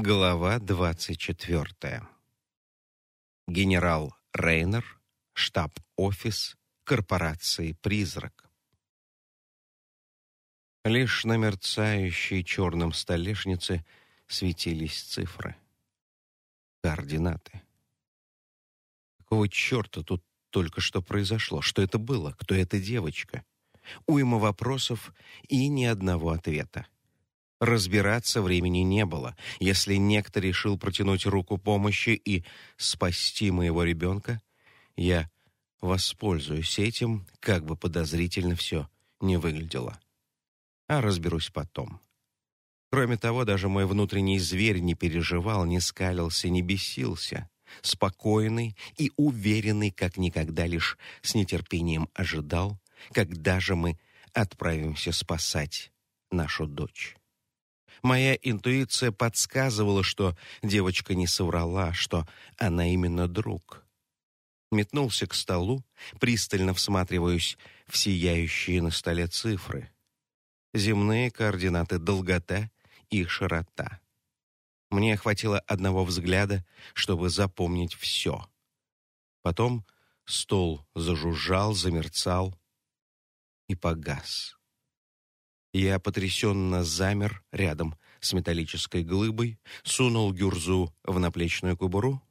Глава 24. Генерал Рейнер, штаб-офис корпорации «Призрак». Лишь на мерцающей черном столешнице светились цифры. Координаты. Какого черта тут только что произошло? Что это было? Кто эта девочка? Уйма вопросов и ни одного ответа. Разбираться времени не было. Если некто решил протянуть руку помощи и спасти моего ребенка, я воспользуюсь этим, как бы подозрительно все не выглядело. А разберусь потом. Кроме того, даже мой внутренний зверь не переживал, не скалился, не бесился. Спокойный и уверенный, как никогда, лишь с нетерпением ожидал, когда же мы отправимся спасать нашу дочь. Моя интуиция подсказывала, что девочка не соврала, что она именно друг. Метнулся к столу, пристально всматриваясь в сияющие на столе цифры. Земные координаты долгота и широта. Мне хватило одного взгляда, чтобы запомнить все. Потом стол зажужжал, замерцал и погас. Я потрясенно замер рядом с металлической глыбой, сунул гюрзу в наплечную кобуру,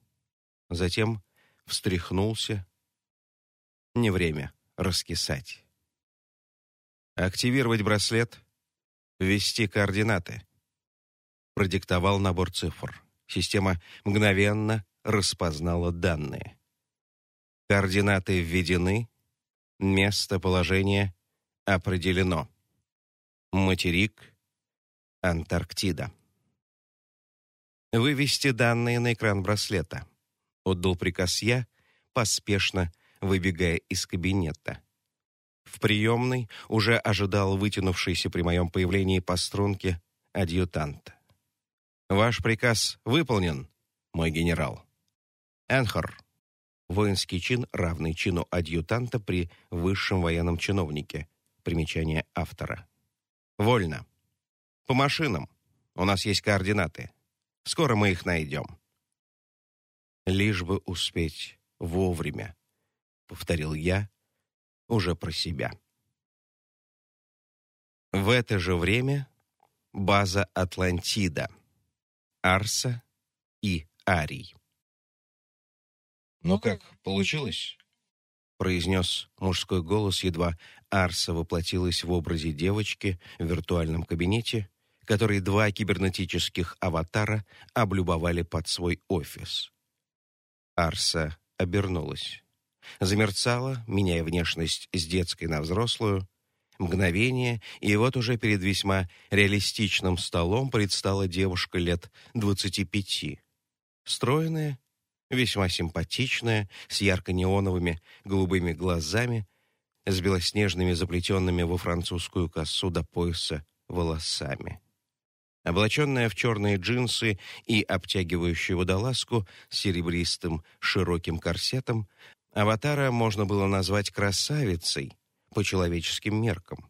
затем встряхнулся. Не время раскисать. Активировать браслет, ввести координаты. Продиктовал набор цифр. Система мгновенно распознала данные. Координаты введены, местоположение определено. Материк Антарктида. Вывести данные на экран браслета. Отдал приказ я, поспешно выбегая из кабинета. В приемной уже ожидал вытянувшийся при моем появлении по струнке адъютант. «Ваш приказ выполнен, мой генерал». «Энхор». Воинский чин, равный чину адъютанта при высшем военном чиновнике. Примечание автора. Вольно. По машинам. У нас есть координаты. Скоро мы их найдем. Лишь бы успеть вовремя, повторил я уже про себя. В это же время база Атлантида, Арса и Арий. «Ну как, получилось?» Произнес мужской голос, едва Арса воплотилась в образе девочки в виртуальном кабинете, который два кибернетических аватара облюбовали под свой офис. Арса обернулась. Замерцала, меняя внешность с детской на взрослую. Мгновение, и вот уже перед весьма реалистичным столом предстала девушка лет двадцати пяти. Стройная, весьма симпатичная, с ярко-неоновыми голубыми глазами, с белоснежными заплетенными во французскую косу до пояса волосами. Облаченная в черные джинсы и обтягивающую водолазку с серебристым широким корсетом, аватара можно было назвать красавицей по человеческим меркам.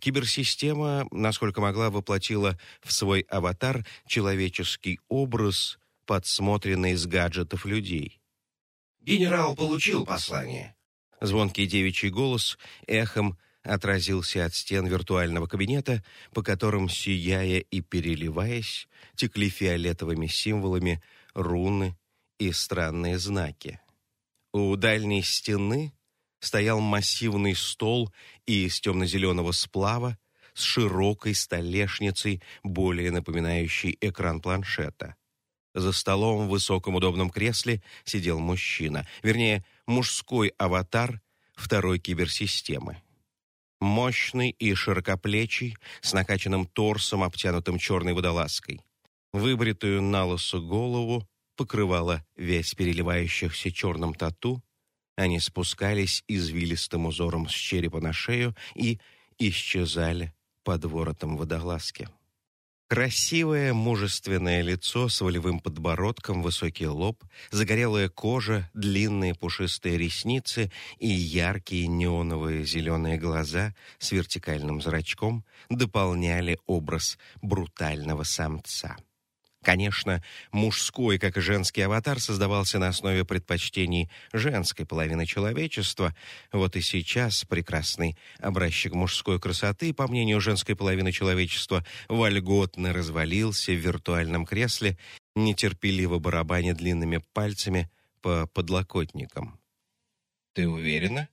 Киберсистема, насколько могла, воплотила в свой аватар человеческий образ подсмотренный из гаджетов людей. «Генерал получил послание». Звонкий девичий голос эхом отразился от стен виртуального кабинета, по которым, сияя и переливаясь, текли фиолетовыми символами руны и странные знаки. У дальней стены стоял массивный стол из темно-зеленого сплава с широкой столешницей, более напоминающей экран планшета. За столом в высоком удобном кресле сидел мужчина, вернее, мужской аватар второй киберсистемы. Мощный и широкоплечий, с накачанным торсом, обтянутым черной водолазкой. Выбритую на лысо голову покрывала весь переливающихся черным тату, они спускались извилистым узором с черепа на шею и исчезали под воротом водолазки. Красивое, мужественное лицо с волевым подбородком, высокий лоб, загорелая кожа, длинные пушистые ресницы и яркие неоновые зеленые глаза с вертикальным зрачком дополняли образ брутального самца. Конечно, мужской, как и женский аватар создавался на основе предпочтений женской половины человечества. Вот и сейчас прекрасный образчик мужской красоты, по мнению женской половины человечества, вольготно развалился в виртуальном кресле, нетерпеливо барабаня длинными пальцами по подлокотникам. «Ты уверена?»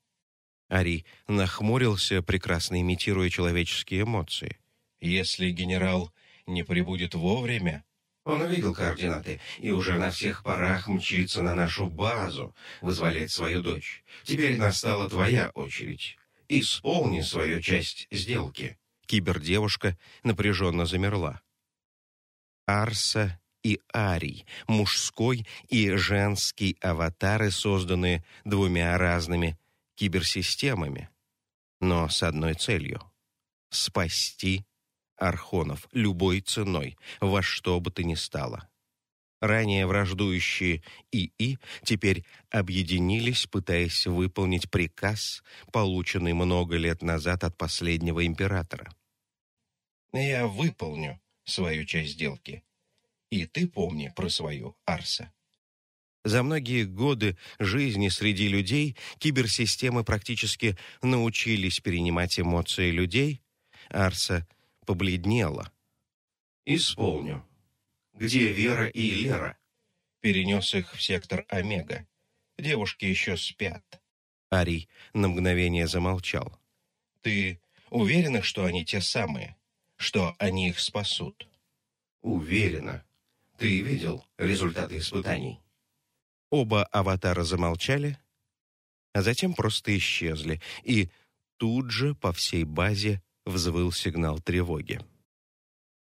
Ари нахмурился, прекрасно имитируя человеческие эмоции. «Если генерал не прибудет вовремя...» Он увидел координаты и уже на всех парах мчится на нашу базу, вызволять свою дочь. Теперь настала твоя очередь. Исполни свою часть сделки. Кибердевушка напряженно замерла. Арса и Арий, мужской и женский аватары, созданные двумя разными киберсистемами, но с одной целью — спасти архонов любой ценой, во что бы то ни стало. Ранее враждующие ИИ теперь объединились, пытаясь выполнить приказ, полученный много лет назад от последнего императора. «Я выполню свою часть сделки. И ты помни про свою, Арса». За многие годы жизни среди людей киберсистемы практически научились перенимать эмоции людей. Арса побледнела. «Исполню. Где Вера и Лера?» Перенес их в сектор Омега. Девушки еще спят. Арий на мгновение замолчал. «Ты уверена, что они те самые? Что они их спасут?» «Уверена. Ты видел результаты испытаний?» Оба аватара замолчали, а затем просто исчезли, и тут же по всей базе взвыл сигнал тревоги.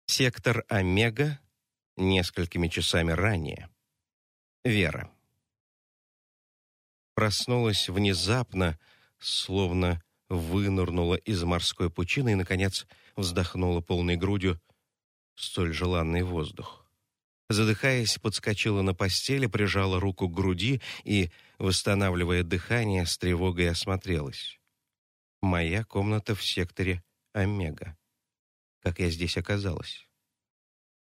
Сектор Омега несколькими часами ранее. Вера. Проснулась внезапно, словно вынырнула из морской пучины и, наконец, вздохнула полной грудью столь желанный воздух. Задыхаясь, подскочила на постели, прижала руку к груди и, восстанавливая дыхание, с тревогой осмотрелась. Моя комната в секторе Омега. Как я здесь оказалась?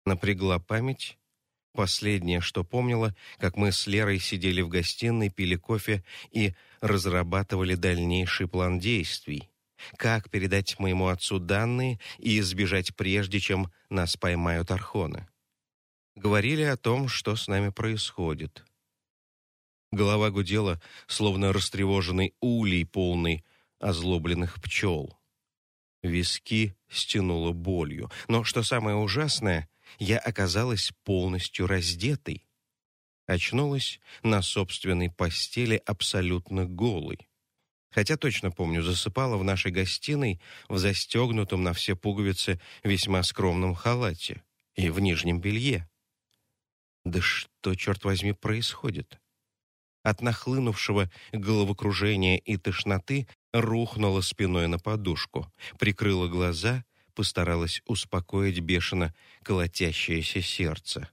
Напрягла память. Последнее, что помнила, как мы с Лерой сидели в гостиной, пили кофе и разрабатывали дальнейший план действий. Как передать моему отцу данные и избежать прежде, чем нас поймают архоны. Говорили о том, что с нами происходит. Голова гудела, словно растревоженный улей, полный озлобленных пчел. Виски стянуло болью. Но что самое ужасное, я оказалась полностью раздетой. Очнулась на собственной постели абсолютно голой. Хотя точно помню, засыпала в нашей гостиной в застегнутом на все пуговицы весьма скромном халате и в нижнем белье. Да что, черт возьми, происходит? От нахлынувшего головокружения и тошноты рухнула спиной на подушку, прикрыла глаза, постаралась успокоить бешено колотящееся сердце.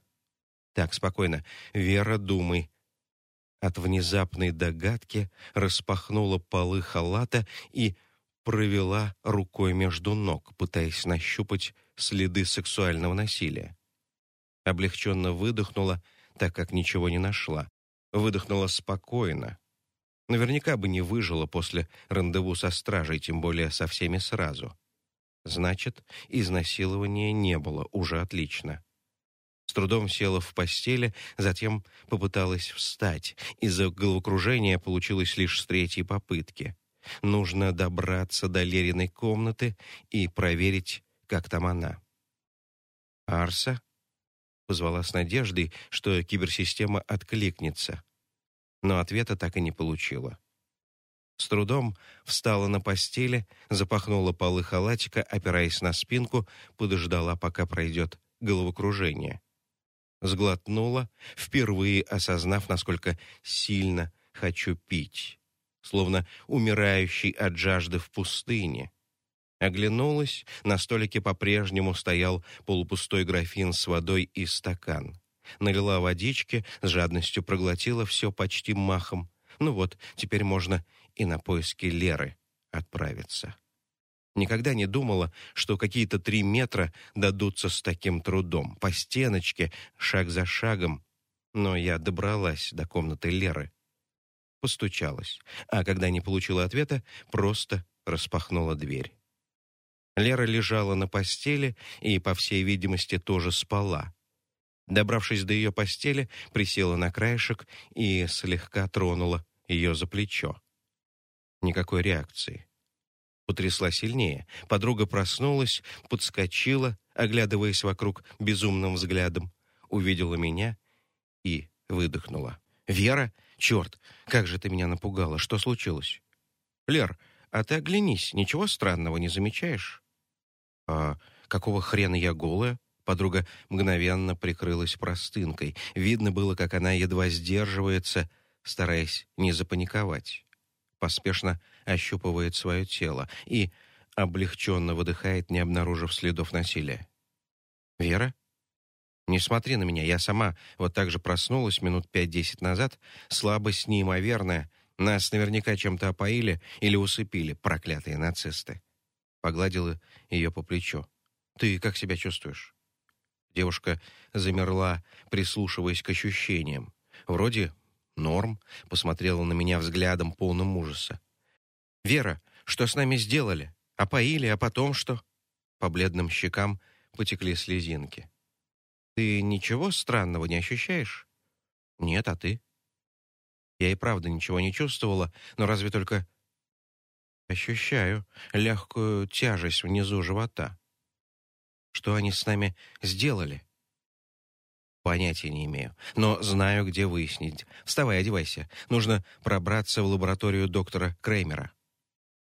Так, спокойно. Вера, думай. От внезапной догадки распахнула полы халата и провела рукой между ног, пытаясь нащупать следы сексуального насилия. Облегченно выдохнула, так как ничего не нашла. Выдохнула спокойно, Наверняка бы не выжила после рандеву со стражей, тем более со всеми сразу. Значит, изнасилования не было, уже отлично. С трудом села в постели, затем попыталась встать. Из-за головокружения получилось лишь с третьей попытки. Нужно добраться до Лериной комнаты и проверить, как там она. «Арса?» — позвала с надеждой, что киберсистема откликнется но ответа так и не получила. С трудом встала на постели, запахнула полы халатика, опираясь на спинку, подождала, пока пройдет головокружение. Сглотнула, впервые осознав, насколько сильно хочу пить, словно умирающий от жажды в пустыне. Оглянулась, на столике по-прежнему стоял полупустой графин с водой и стакан налила водички, с жадностью проглотила все почти махом. Ну вот, теперь можно и на поиски Леры отправиться. Никогда не думала, что какие-то три метра дадутся с таким трудом, по стеночке, шаг за шагом. Но я добралась до комнаты Леры. Постучалась, а когда не получила ответа, просто распахнула дверь. Лера лежала на постели и, по всей видимости, тоже спала. Добравшись до ее постели, присела на краешек и слегка тронула ее за плечо. Никакой реакции. Потрясла сильнее. Подруга проснулась, подскочила, оглядываясь вокруг безумным взглядом, увидела меня и выдохнула. «Вера? Черт, как же ты меня напугала! Что случилось?» «Лер, а ты оглянись, ничего странного не замечаешь?» «А какого хрена я голая?» Подруга мгновенно прикрылась простынкой. Видно было, как она едва сдерживается, стараясь не запаниковать. Поспешно ощупывает свое тело и облегченно выдыхает, не обнаружив следов насилия. «Вера? Не смотри на меня, я сама вот так же проснулась минут пять-десять назад, слабость неимоверная, нас наверняка чем-то опоили или усыпили, проклятые нацисты». Погладила ее по плечу. «Ты как себя чувствуешь?» Девушка замерла, прислушиваясь к ощущениям. Вроде норм, посмотрела на меня взглядом полным ужаса. «Вера, что с нами сделали? Опоили, а потом что?» По бледным щекам потекли слезинки. «Ты ничего странного не ощущаешь?» «Нет, а ты?» Я и правда ничего не чувствовала, но разве только... Ощущаю легкую тяжесть внизу живота. Что они с нами сделали? Понятия не имею, но знаю, где выяснить. Вставай, одевайся. Нужно пробраться в лабораторию доктора Креймера.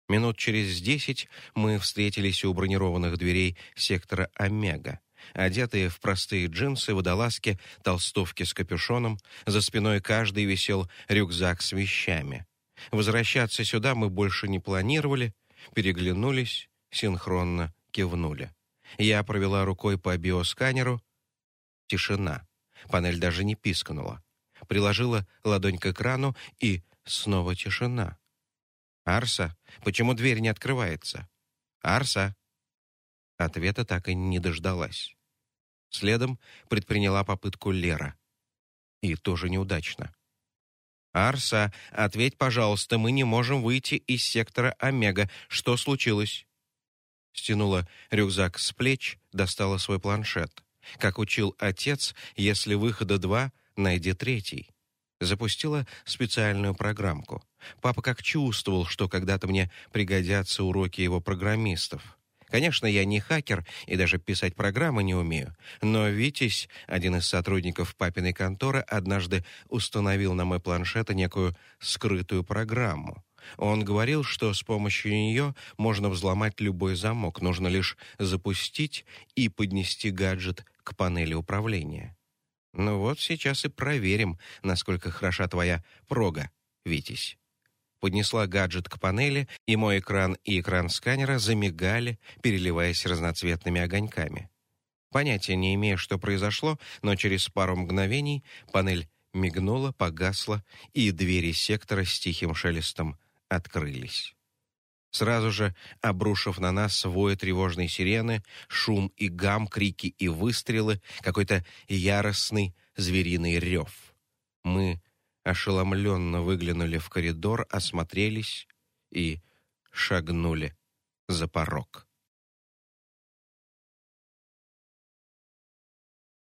Минут через десять мы встретились у бронированных дверей сектора Омега. Одетые в простые джинсы, водолазки, толстовки с капюшоном, за спиной каждый висел рюкзак с вещами. Возвращаться сюда мы больше не планировали, переглянулись, синхронно кивнули. Я провела рукой по биосканеру. Тишина. Панель даже не пискнула. Приложила ладонь к экрану, и снова тишина. «Арса, почему дверь не открывается?» «Арса!» Ответа так и не дождалась. Следом предприняла попытку Лера. И тоже неудачно. «Арса, ответь, пожалуйста, мы не можем выйти из сектора Омега. Что случилось?» Стянула рюкзак с плеч, достала свой планшет. Как учил отец, если выхода два, найди третий. Запустила специальную программку. Папа как чувствовал, что когда-то мне пригодятся уроки его программистов. Конечно, я не хакер и даже писать программы не умею, но Витязь, один из сотрудников папиной конторы, однажды установил на мой планшет некую скрытую программу. Он говорил, что с помощью нее можно взломать любой замок, нужно лишь запустить и поднести гаджет к панели управления. Ну вот сейчас и проверим, насколько хороша твоя прога, Витязь. Поднесла гаджет к панели, и мой экран и экран сканера замигали, переливаясь разноцветными огоньками. Понятия не имея, что произошло, но через пару мгновений панель мигнула, погасла, и двери сектора с тихим шелестом открылись. Сразу же, обрушив на нас вой тревожной сирены, шум и гам, крики и выстрелы, какой-то яростный звериный рев. Мы ошеломленно выглянули в коридор, осмотрелись и шагнули за порог.